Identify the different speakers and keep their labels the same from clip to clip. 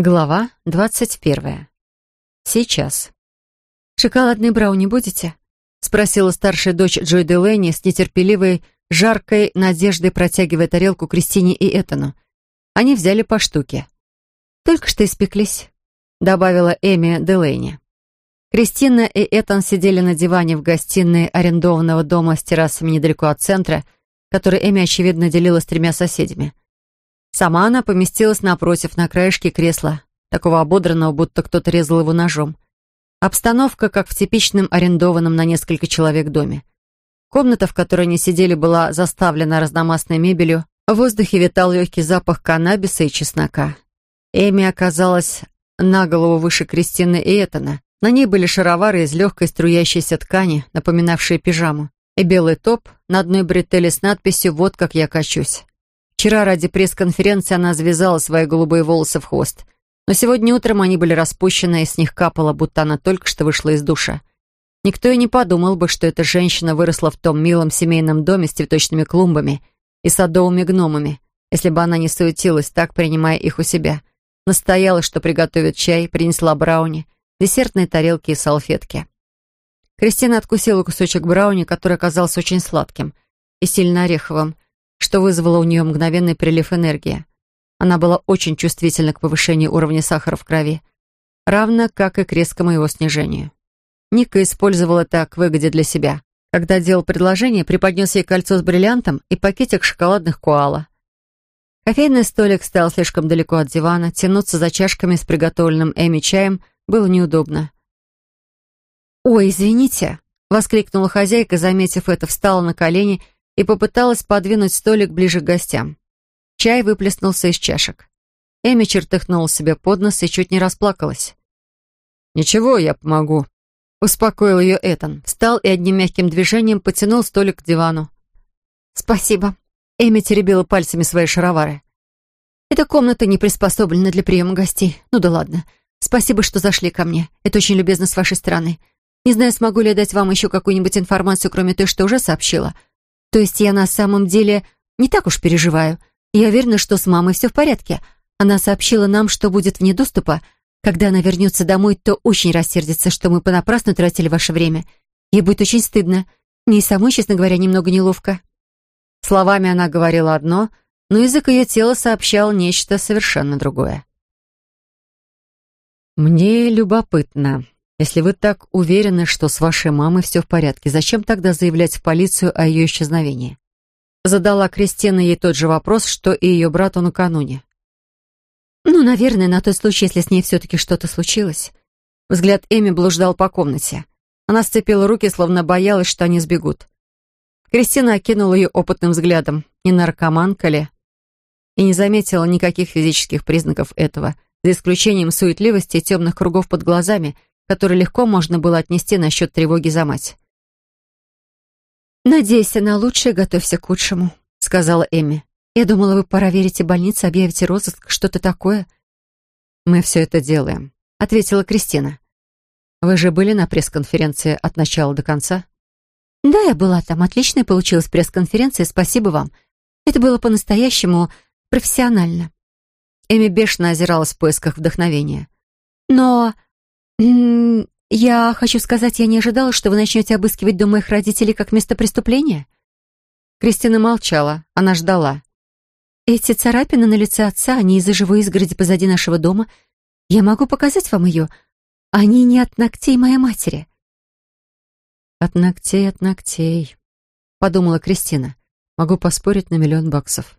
Speaker 1: Глава двадцать первая. Сейчас.
Speaker 2: «Шоколадный брауни будете?» — спросила старшая дочь Джой Делэни с нетерпеливой, жаркой надеждой, протягивая тарелку Кристине и Этану. Они взяли по штуке.
Speaker 1: «Только что испеклись», — добавила Эми Делэни. Кристина и Этан сидели на диване в гостиной арендованного дома с террасами недалеко от центра, который Эми, очевидно, делила с тремя соседями. Сама она поместилась напротив, на краешке кресла, такого ободранного, будто кто-то резал его ножом. Обстановка, как в типичном арендованном на несколько человек доме. Комната, в которой они сидели, была заставлена разномастной мебелью, в воздухе витал легкий запах каннабиса и чеснока. Эми оказалась на голову выше Кристины и Этана. На ней были шаровары из легкой струящейся ткани, напоминавшие пижаму, и белый топ на одной бретеле с надписью «Вот как я качусь». Вчера ради пресс-конференции она завязала свои голубые волосы в хвост. Но сегодня утром они были распущены, и с них капало, будто она только что вышла из душа. Никто и не подумал бы, что эта женщина выросла в том милом семейном доме с цветочными клумбами и садовыми гномами, если бы она не суетилась, так принимая их у себя. Настояла, что приготовит чай, принесла брауни, десертные тарелки и салфетки. Кристина откусила кусочек брауни, который оказался очень сладким и сильно ореховым, что вызвало у нее мгновенный прилив энергии. Она была очень чувствительна к повышению уровня сахара в крови, равно как и к резкому его снижению. Ника использовала это к выгоде для себя. Когда делал предложение, преподнес ей кольцо с бриллиантом и пакетик шоколадных коала. Кофейный столик стоял слишком далеко от дивана, тянуться за чашками с приготовленным Эми чаем было неудобно. «Ой, извините!» — воскликнула хозяйка, заметив это, встала на колени и попыталась подвинуть столик ближе к гостям. Чай выплеснулся из чашек. Эми чертыхнула себе под нос и чуть не расплакалась.
Speaker 2: «Ничего, я помогу», — успокоил ее Этан. Встал и одним мягким движением потянул столик к дивану.
Speaker 1: «Спасибо». Эми теребила пальцами свои шаровары. «Эта комната не приспособлена для приема гостей. Ну да ладно. Спасибо, что зашли ко мне. Это очень любезно с вашей стороны. Не знаю, смогу ли я дать вам еще какую-нибудь информацию, кроме той, что уже сообщила. То есть я на самом деле не так уж переживаю. Я уверена, что с мамой все в порядке. Она сообщила нам, что будет вне доступа. Когда она вернется домой, то очень рассердится, что мы понапрасну тратили ваше время. Ей будет очень стыдно. Мне и самой, честно говоря, немного неловко».
Speaker 2: Словами она говорила одно, но язык ее тела сообщал нечто совершенно другое. «Мне любопытно. Если вы так уверены, что с вашей мамой все в порядке, зачем тогда заявлять в полицию о ее исчезновении? Задала Кристина ей тот же вопрос, что и ее брату накануне.
Speaker 1: Ну, наверное, на тот случай, если с ней все-таки что-то случилось.
Speaker 2: Взгляд Эми блуждал по комнате. Она сцепила руки, словно боялась, что они сбегут. Кристина окинула ее опытным взглядом. Не наркоманка ли? И не заметила никаких физических признаков этого, за исключением суетливости и темных кругов под глазами — который легко можно было отнести насчет тревоги за мать.
Speaker 1: «Надейся на лучшее, готовься к худшему», — сказала Эми. «Я думала, вы проверите больницу, объявите розыск, что-то такое».
Speaker 2: «Мы все это делаем», — ответила Кристина. «Вы же были на пресс-конференции от начала до конца?»
Speaker 1: «Да, я была там. Отличная получилась пресс-конференция, спасибо вам. Это было по-настоящему профессионально».
Speaker 2: Эми бешено озиралась в поисках вдохновения.
Speaker 1: «Но «Я хочу сказать, я не ожидала, что вы начнете обыскивать дом моих родителей как место преступления».
Speaker 2: Кристина молчала, она ждала.
Speaker 1: «Эти царапины на лице отца, они из-за живой изгороди позади нашего дома. Я могу показать вам ее. Они не от ногтей моей матери».
Speaker 2: «От ногтей, от ногтей», — подумала Кристина. «Могу поспорить на миллион баксов».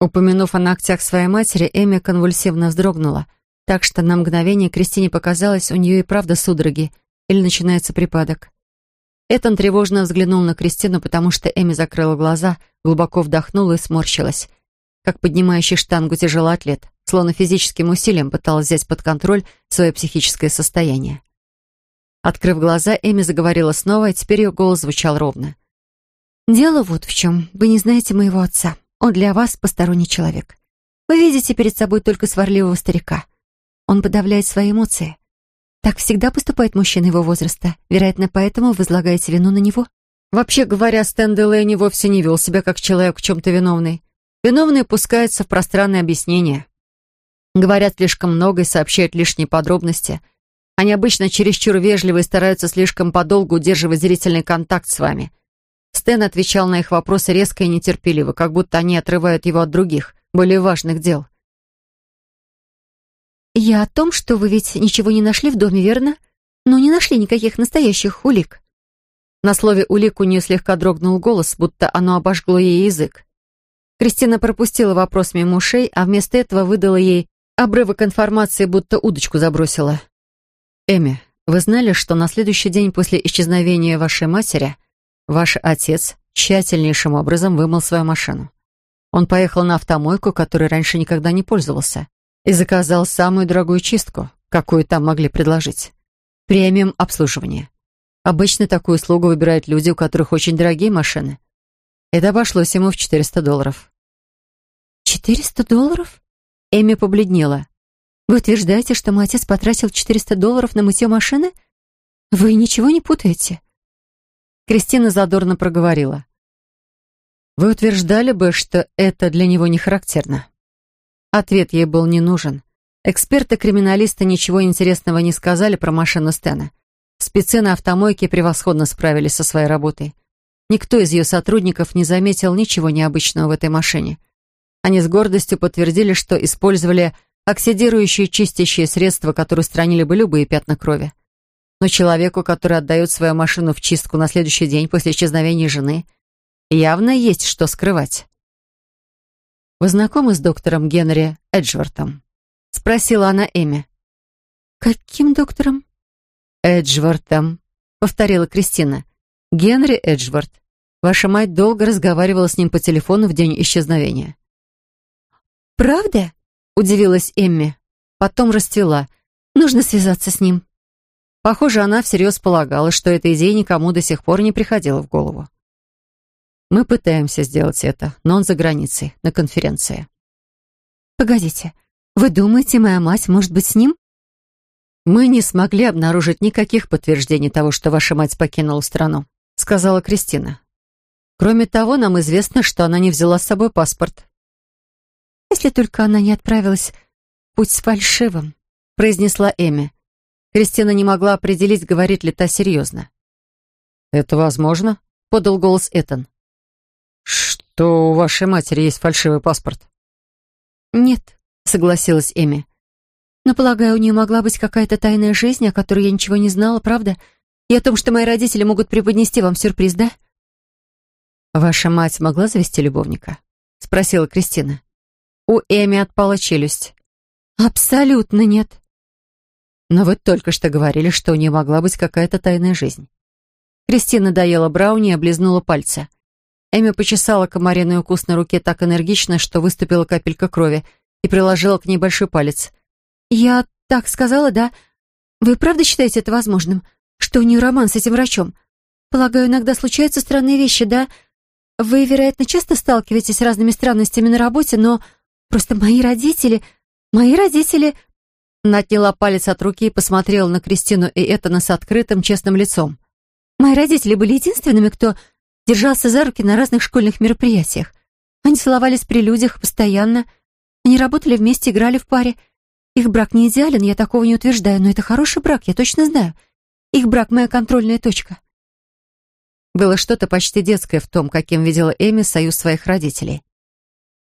Speaker 2: Упомянув о ногтях своей матери, Эми конвульсивно вздрогнула — так что на мгновение Кристине показалось, у нее и правда судороги, или начинается припадок. Этан тревожно взглянул на Кристину, потому что Эми закрыла глаза, глубоко вдохнула и сморщилась. Как поднимающий штангу тяжелоатлет, словно физическим усилием пыталась взять под контроль свое психическое состояние. Открыв глаза, Эми заговорила снова, и теперь ее голос звучал ровно.
Speaker 1: «Дело вот в чем. Вы не знаете моего отца. Он для вас посторонний человек. Вы видите перед собой только сварливого старика. Он подавляет свои эмоции. Так всегда поступает мужчина его возраста. Вероятно, поэтому возлагаете вину на него.
Speaker 2: Вообще говоря, Стэн Делэйни вовсе не вел себя как человек в чем-то виновный. Виновные пускаются в пространное объяснение.
Speaker 1: Говорят слишком много и сообщают лишние подробности. Они обычно чересчур вежливы и стараются слишком подолгу удерживать зрительный контакт с вами. Стэн отвечал на их вопросы резко и нетерпеливо, как будто они отрывают его от других, более важных дел.
Speaker 2: «Я о том, что вы ведь ничего не нашли в доме, верно? Но не нашли никаких настоящих улик».
Speaker 1: На слове «улик» у нее слегка дрогнул голос, будто оно обожгло ей язык. Кристина пропустила вопрос мимо ушей, а вместо этого выдала ей обрывок информации, будто удочку забросила. «Эми, вы знали, что на следующий день после исчезновения вашей матери ваш отец тщательнейшим образом вымыл свою машину? Он поехал на автомойку, которой раньше никогда не пользовался, и заказал самую дорогую чистку, какую там могли предложить. Премиум обслуживание. Обычно такую услугу выбирают люди, у которых очень дорогие машины. Это обошлось ему в 400 долларов.
Speaker 2: «400 долларов?» Эми побледнела. «Вы утверждаете, что мой отец потратил 400 долларов на мытье машины? Вы ничего не путаете?»
Speaker 1: Кристина задорно проговорила. «Вы утверждали бы, что это для него не характерно?» Ответ ей был не нужен. Эксперты-криминалисты ничего интересного не сказали про машину Стена. Спецы на автомойке превосходно справились со своей работой. Никто из ее сотрудников не заметил ничего необычного в этой машине. Они с гордостью подтвердили, что использовали оксидирующие чистящие средства, которые устранили бы любые пятна крови. Но человеку, который отдает свою машину в чистку на следующий день после исчезновения жены, явно есть что скрывать. «Вы знакомы с доктором Генри Эджвортом?» — спросила она Эми.
Speaker 2: «Каким доктором?»
Speaker 1: «Эджвортом», — повторила Кристина. «Генри Эджворт. Ваша мать долго разговаривала с ним по телефону в день исчезновения».
Speaker 2: «Правда?» — удивилась Эмми.
Speaker 1: Потом расцвела.
Speaker 2: «Нужно связаться с ним».
Speaker 1: Похоже, она всерьез полагала, что эта идея никому до сих пор не приходила в голову. Мы пытаемся сделать это, но он за границей, на конференции.
Speaker 2: Погодите, вы думаете, моя мать может быть с ним?
Speaker 1: Мы не смогли обнаружить никаких подтверждений того, что ваша мать покинула страну, сказала Кристина. Кроме того, нам известно, что она не взяла с собой паспорт.
Speaker 2: Если только она не отправилась в путь с фальшивым, произнесла Эми.
Speaker 1: Кристина не могла определить, говорит ли та серьезно. «Это возможно?» — подал голос Этан. «Что у вашей матери есть фальшивый паспорт?»
Speaker 2: «Нет», — согласилась Эми. «Но, полагаю, у нее могла быть какая-то тайная жизнь, о которой я ничего не знала, правда? И о том, что мои родители могут преподнести вам сюрприз, да?»
Speaker 1: «Ваша мать могла завести любовника?» — спросила Кристина. У Эми отпала челюсть.
Speaker 2: «Абсолютно нет».
Speaker 1: «Но вы только что говорили, что у нее могла быть какая-то тайная жизнь». Кристина доела брауни и облизнула пальцы. Эми почесала комариный укус на руке так энергично, что выступила капелька крови, и приложила к ней большой палец.
Speaker 2: «Я так сказала, да? Вы правда считаете это возможным? Что у нее роман с этим врачом? Полагаю, иногда случаются странные вещи, да? Вы, вероятно, часто сталкиваетесь с разными странностями на работе, но просто мои родители... Мои родители...»
Speaker 1: Она палец от руки и посмотрела на Кристину и Этана с открытым, честным лицом.
Speaker 2: «Мои родители были единственными, кто держался за руки на разных школьных мероприятиях. Они целовались при людях постоянно. Они работали вместе, играли в паре. Их брак не идеален, я такого не утверждаю, но это хороший брак, я точно знаю. Их брак — моя контрольная точка.
Speaker 1: Было что-то почти детское в том, каким видела Эми союз своих родителей.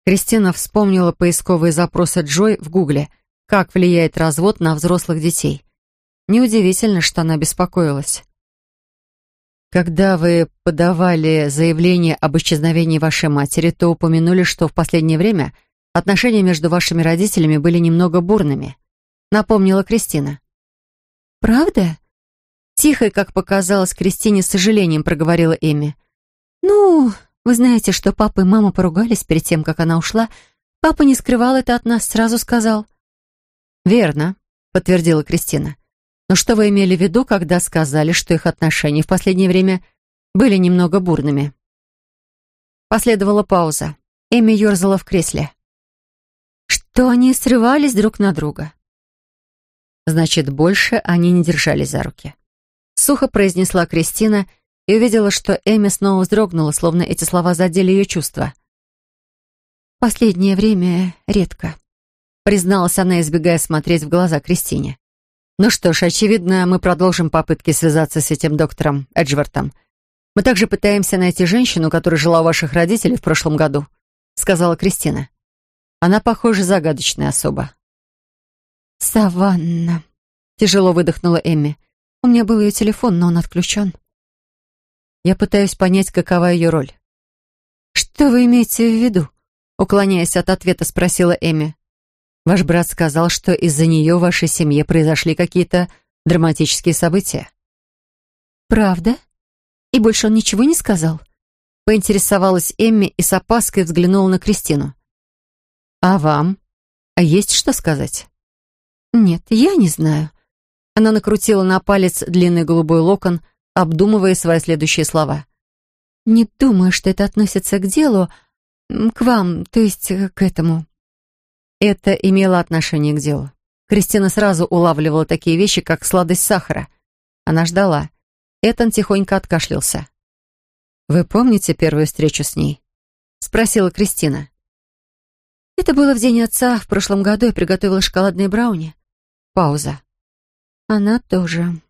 Speaker 1: Кристина вспомнила поисковые запросы Джой в Гугле «Как влияет развод на взрослых детей». Неудивительно, что она беспокоилась. Когда вы подавали заявление об исчезновении вашей матери, то упомянули, что в последнее время отношения между вашими родителями были немного бурными. Напомнила Кристина.
Speaker 2: «Правда?»
Speaker 1: Тихо как показалось Кристине, с сожалением проговорила Эми.
Speaker 2: «Ну, вы знаете, что папа и мама поругались перед тем, как она ушла. Папа не скрывал это от нас, сразу сказал».
Speaker 1: «Верно», — подтвердила Кристина. Но что вы имели в виду, когда сказали, что их отношения в последнее время были немного бурными? Последовала пауза. Эми ерзала в кресле.
Speaker 2: Что они срывались друг на друга.
Speaker 1: Значит, больше они не держались за руки. Сухо произнесла Кристина и увидела, что Эми снова вздрогнула, словно эти слова задели ее чувства.
Speaker 2: «Последнее время редко»,
Speaker 1: призналась она, избегая смотреть в глаза Кристине. «Ну что ж, очевидно, мы продолжим попытки связаться с этим доктором Эджвортом. Мы также пытаемся найти женщину, которая жила у ваших родителей в прошлом году», сказала Кристина. «Она, похоже, загадочная особа».
Speaker 2: «Саванна», — тяжело выдохнула Эмми. «У меня был ее телефон, но он отключен».
Speaker 1: «Я пытаюсь понять, какова ее роль».
Speaker 2: «Что вы имеете в виду?» Уклоняясь от ответа, спросила Эми.
Speaker 1: «Ваш брат сказал, что из-за нее в вашей семье произошли какие-то драматические события».
Speaker 2: «Правда? И больше он ничего не сказал?» Поинтересовалась Эмми и с опаской взглянула на Кристину.
Speaker 1: «А вам? А есть что сказать?»
Speaker 2: «Нет, я не знаю».
Speaker 1: Она накрутила на палец длинный голубой локон, обдумывая свои следующие слова.
Speaker 2: «Не думаю, что это относится к делу, к вам, то есть э, к этому».
Speaker 1: Это имело отношение к делу. Кристина сразу улавливала такие вещи, как сладость сахара. Она ждала. Этан тихонько откашлялся. «Вы помните первую встречу с ней?» — спросила Кристина.
Speaker 2: «Это было в день отца. В прошлом году я приготовила шоколадные брауни».
Speaker 1: Пауза.
Speaker 2: «Она тоже»,